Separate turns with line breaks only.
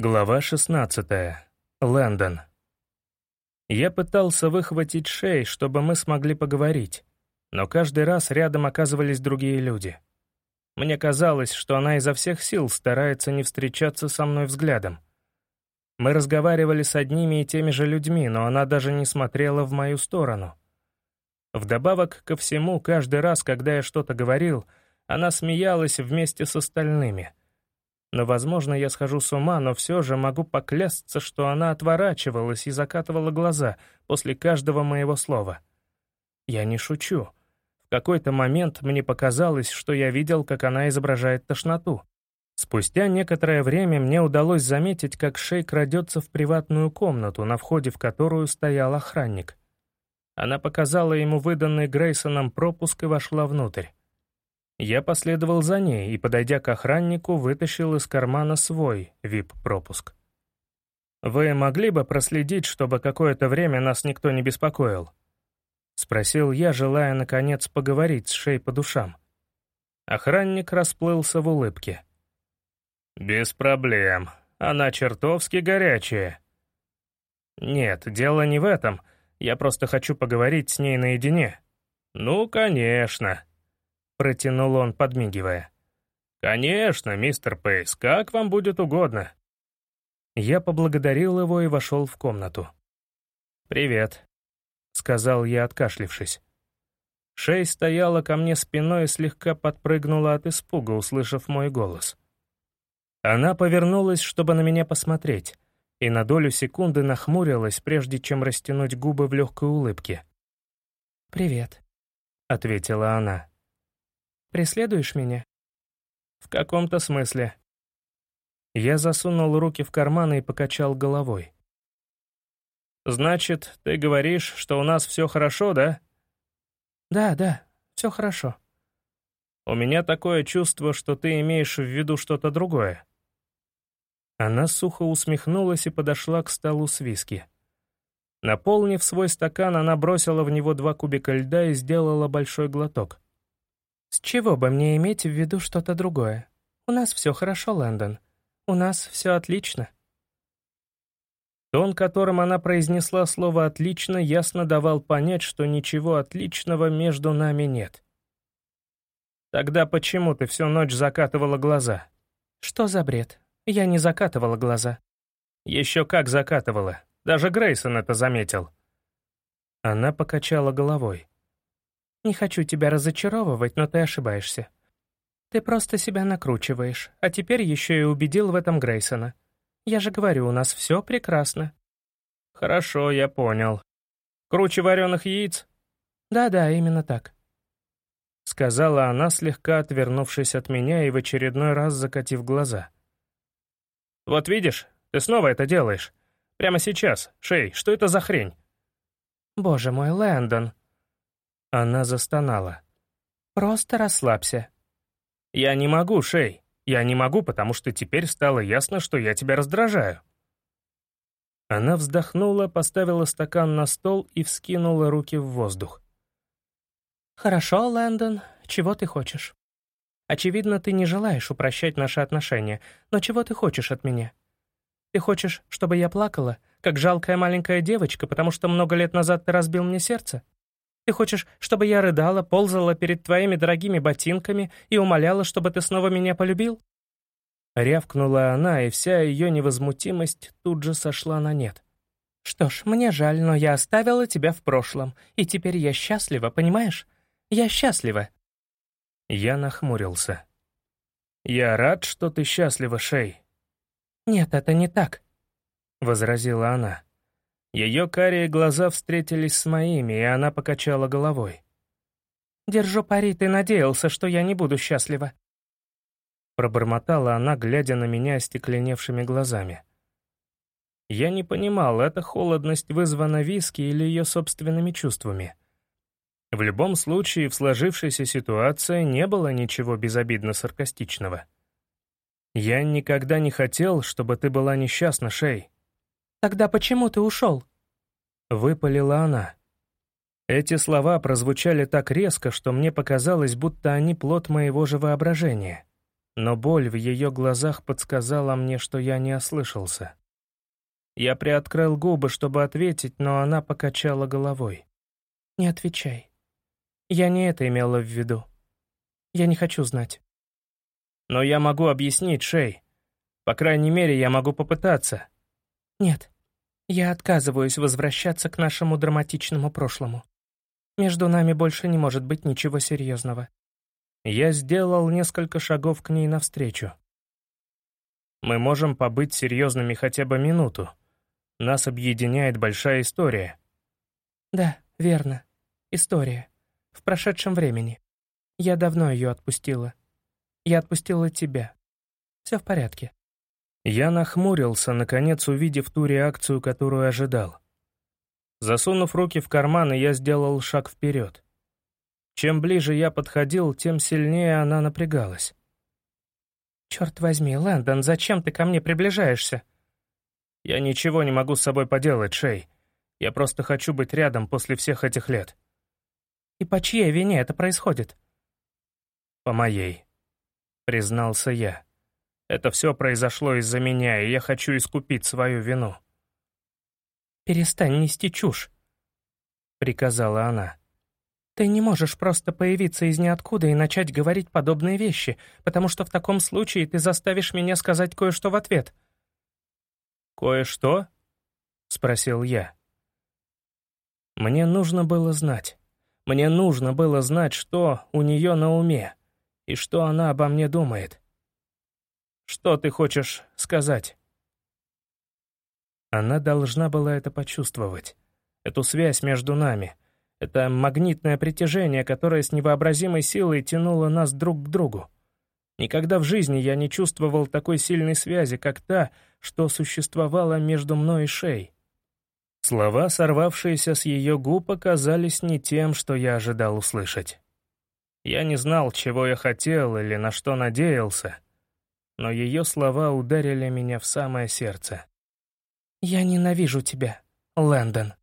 Глава 16. Лэндон. Я пытался выхватить Шей, чтобы мы смогли поговорить, но каждый раз рядом оказывались другие люди. Мне казалось, что она изо всех сил старается не встречаться со мной взглядом. Мы разговаривали с одними и теми же людьми, но она даже не смотрела в мою сторону. Вдобавок ко всему, каждый раз, когда я что-то говорил, она смеялась вместе с остальными — но, возможно, я схожу с ума, но все же могу поклясться, что она отворачивалась и закатывала глаза после каждого моего слова. Я не шучу. В какой-то момент мне показалось, что я видел, как она изображает тошноту. Спустя некоторое время мне удалось заметить, как Шей крадется в приватную комнату, на входе в которую стоял охранник. Она показала ему выданный Грейсоном пропуск и вошла внутрь. Я последовал за ней и, подойдя к охраннику, вытащил из кармана свой VIP-пропуск. «Вы могли бы проследить, чтобы какое-то время нас никто не беспокоил?» — спросил я, желая, наконец, поговорить с Шей по душам. Охранник расплылся в улыбке. «Без проблем. Она чертовски горячая». «Нет, дело не в этом. Я просто хочу поговорить с ней наедине». «Ну, конечно», Протянул он, подмигивая. «Конечно, мистер Пейс, как вам будет угодно». Я поблагодарил его и вошел в комнату. «Привет», — сказал я, откашлившись. Шей стояла ко мне спиной и слегка подпрыгнула от испуга, услышав мой голос. Она повернулась, чтобы на меня посмотреть, и на долю секунды нахмурилась, прежде чем растянуть губы в легкой улыбке.
«Привет», —
ответила она.
Преследуешь меня?»
«В каком-то смысле». Я засунул руки в карманы и покачал головой. «Значит, ты говоришь, что у нас все хорошо, да?»
«Да, да, все хорошо».
«У меня такое чувство, что ты имеешь в виду что-то другое». Она сухо усмехнулась и подошла к столу с виски. Наполнив свой стакан, она бросила в него два кубика льда и сделала большой глоток.
«С чего бы мне иметь в виду что-то другое? У нас все хорошо, Лэндон. У нас все отлично».
Тон, которым она произнесла слово «отлично», ясно давал понять, что ничего отличного между нами нет. «Тогда почему ты всю ночь закатывала глаза?»
«Что за бред? Я не закатывала глаза».
«Еще как закатывала. Даже Грейсон это заметил». Она покачала головой.
Не хочу тебя разочаровывать, но ты ошибаешься. Ты просто себя накручиваешь, а теперь еще и убедил в этом Грейсона. Я же говорю, у нас все прекрасно».
«Хорошо, я понял. Круче вареных яиц?»
«Да-да, именно так», —
сказала она, слегка отвернувшись от меня и в очередной раз закатив глаза. «Вот видишь, ты снова это делаешь. Прямо сейчас. Шей, что это за хрень?»
«Боже мой, Лэндон»,
она застонала.
«Просто расслабься».
«Я не могу, Шей. Я не могу, потому что теперь стало ясно, что я тебя раздражаю». Она вздохнула, поставила стакан на стол и вскинула руки в воздух.
«Хорошо, Лэндон, чего ты хочешь? Очевидно, ты не желаешь упрощать наши отношения, но чего ты хочешь от меня? Ты хочешь, чтобы я плакала, как жалкая маленькая девочка, потому что много лет назад ты разбил мне сердце? Ты хочешь, чтобы я рыдала, ползала перед твоими дорогими ботинками и умоляла, чтобы ты снова меня полюбил?»
Рявкнула она, и вся ее невозмутимость тут же сошла на нет.
«Что ж, мне жаль, но я оставила тебя в прошлом, и теперь я счастлива, понимаешь? Я счастлива».
Я нахмурился. «Я рад, что ты счастлива, Шей».
«Нет, это не так», —
возразила она. Ее карие глаза встретились с моими, и она покачала головой.
«Держу пари, ты надеялся, что я не буду счастлива».
Пробормотала она, глядя на меня остекленевшими глазами. Я не понимал, это холодность вызвана виски или ее собственными чувствами. В любом случае, в сложившейся ситуации не было ничего безобидно саркастичного. «Я никогда не хотел, чтобы ты была несчастна, Шей»,
«Тогда почему ты ушел?»
Выпалила она. Эти слова прозвучали так резко, что мне показалось, будто они плод моего же воображения. но боль в ее глазах подсказала мне, что я не ослышался. Я приоткрыл губы, чтобы ответить, но она покачала головой.
«Не отвечай. Я не это имела в виду. Я не хочу знать».
«Но я могу объяснить, Шей. По крайней мере, я могу попытаться».
«Нет, я отказываюсь возвращаться к нашему драматичному прошлому. Между нами больше не может быть ничего серьезного».
Я сделал несколько шагов к ней навстречу. «Мы можем побыть серьезными хотя бы минуту. Нас объединяет большая история».
«Да, верно. История. В прошедшем времени. Я давно ее отпустила. Я отпустила тебя. Все в порядке».
Я нахмурился, наконец увидев ту реакцию, которую ожидал. Засунув руки в карманы, я сделал шаг вперед. Чем ближе я подходил, тем сильнее она напрягалась.
«Черт возьми, Лэндон, зачем ты ко мне приближаешься?»
«Я ничего не могу с собой поделать, Шей. Я просто хочу быть рядом после всех этих лет».
«И по чьей вине это происходит?»
«По моей», — признался я. Это все произошло из-за меня, и я хочу искупить свою вину».
«Перестань нести чушь», — приказала она. «Ты не можешь просто появиться из ниоткуда и начать говорить подобные вещи, потому что в таком случае ты заставишь меня сказать кое-что в ответ».
«Кое-что?» — спросил я. Мне нужно было знать. Мне нужно было знать, что у нее на уме и что она обо мне думает. Что ты хочешь сказать?» Она должна была это почувствовать. Эту связь между нами. Это магнитное притяжение, которое с невообразимой силой тянуло нас друг к другу. Никогда в жизни я не чувствовал такой сильной связи, как та, что существовала между мной и Шей. Слова, сорвавшиеся с ее губ, оказались не тем, что я ожидал услышать. Я не знал, чего я хотел или на что надеялся, но ее слова ударили меня в самое сердце.
«Я ненавижу тебя, Лэндон».